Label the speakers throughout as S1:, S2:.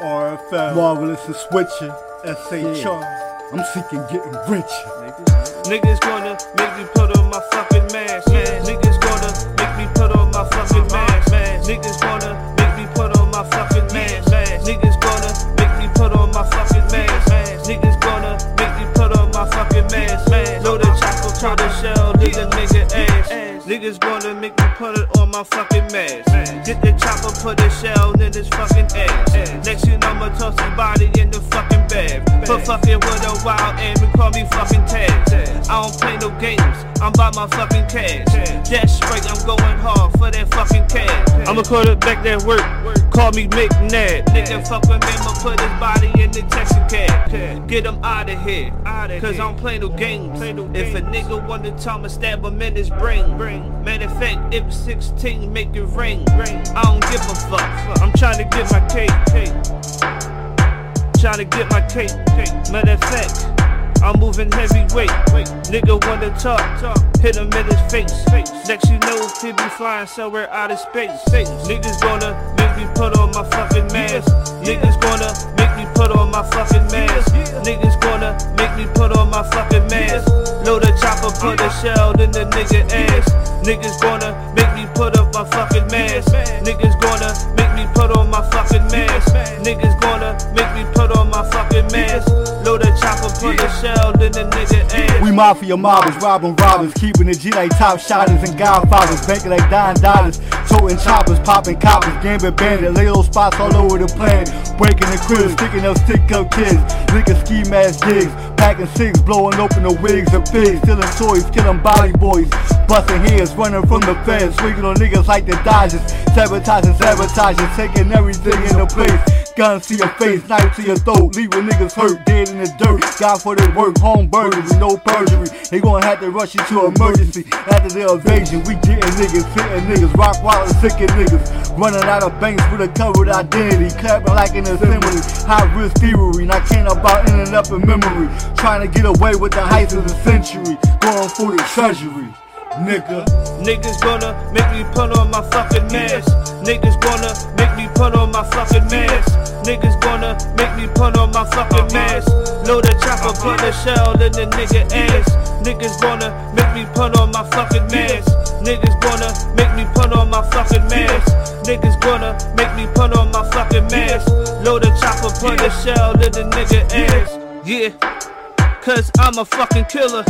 S1: RFL, Marvelous and Switcher, SHR. I'm seeking getting rich.
S2: Niggas gonna make me put on my fucking mask. Man. Niggas gonna make me put on my fucking mask. Man. Niggas gonna make me put on my fucking mask. Man. Niggas gonna make me put on my fucking mask. Man. Niggas gonna make me put on my fucking mask. Man. Load the chopper, try the shell, dig a nigga ass. Niggas gonna make me put it on my fucking mask. Get the chopper, put a shell For fucking with a wild and call me fucking Taz. I don't play no games, I'm by my fucking cash. That straight, I'm going hard for that fucking cash. I'ma call it back that work, call me McNabb. Nigga fuck with me, I'ma put his body in the taxi cab. Get him out of here, cause I don't play no games. If a nigga wanna tell me, stab him in his brain. Matter of fact, if 16, make it ring. I don't give a fuck, I'm trying to get my cake. Trying to get my cake. Matter of fact, I'm moving heavyweight. Nigga wanna talk, hit him in his face. Next you know, he be flying somewhere out of space. Niggas gonna make me put on my fucking mask. Niggas gonna make me put on my fucking mask. Niggas gonna make me put on my fucking mask. Load a chopper, put a shell in the nigga ass. Niggas gonna make me put up my fucking mask. Niggas gonna make me put on my fucking mask.
S1: Mafia mobbers, robbing robbers, keeping the G like top shotters and godfathers, banking like dime dollars, toting choppers, popping coppers, gambling bandit, lay those spots all over the planet, breaking the cribs, sticking up stick up kids, licking ski mask jigs, packing six, blowing open the wigs of pigs, stealing toys, killing body boys, busting heads, running from the feds, swinging on niggas like the Dodgers, sabotaging, sabotaging, taking everything in the place. Gun to your face, knife to your throat, leaving niggas hurt, dead in the dirt. God for the work, home burglary, no perjury. They gonna have to rush you to emergency. After the evasion, we getting niggas, fitting niggas, rock wild and sicking niggas. Running out of banks with a covered identity, clapping like an assembly. High risk thievery, not caring about ending up in memory. Trying to get away with the heights of the century, going for the treasury. Nigga,
S2: Niggas gonna make me put on my fucking mask. Niggas gonna make me put on my fucking mask. Niggas gonna make me put on my fucking mask. Load a chopper, put a shell in the nigga ass. Niggas gonna make me put on my fucking mask. Niggas gonna make me put on my fucking mask. Niggas gonna make me put on my fucking mask. Load a chopper, put a shell in the nigga ass. Yeah, cause I'm a fucking killer.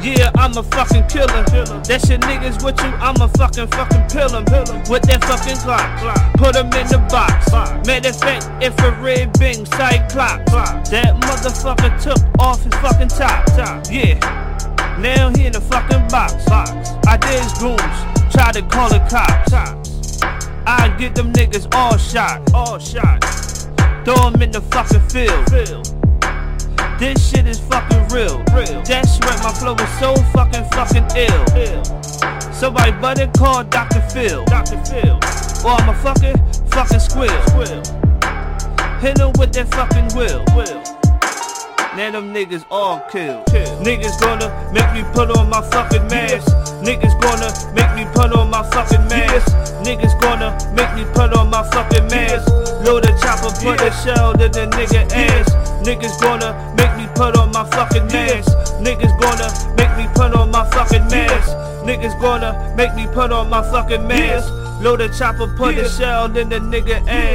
S2: Yeah, I'm a fucking killer. That shit niggas with you, I'm a fucking fucking pill 'em. With that fucking clock. put Put 'em in the box. Matter of fact, if a red bing, cyclops. That motherfucker took off his fucking top. Yeah, now he in the fucking box. I did his goons, try to call the cops. I get them niggas all shot. All shot. Throw 'em in the fucking field. This shit is fucking real. That's right, my flow is so fucking fucking ill. Somebody better call Dr. Phil. Dr. Phil. Or I'm a fucking fucking squill. Hit him with that fucking will. will. Now them niggas all killed. Niggas gonna make me put on my fucking mask. Niggas gonna make me put on my fucking mask. Niggas gonna make me put on my fucking mask. Load a chopper, put a shell in the nigga ass. Niggas gonna make me put on my fucking mask. Niggas gonna make me put on my fucking mask. Niggas gonna make me put on my fucking mask. Load a chopper, put a shell in the nigga ass.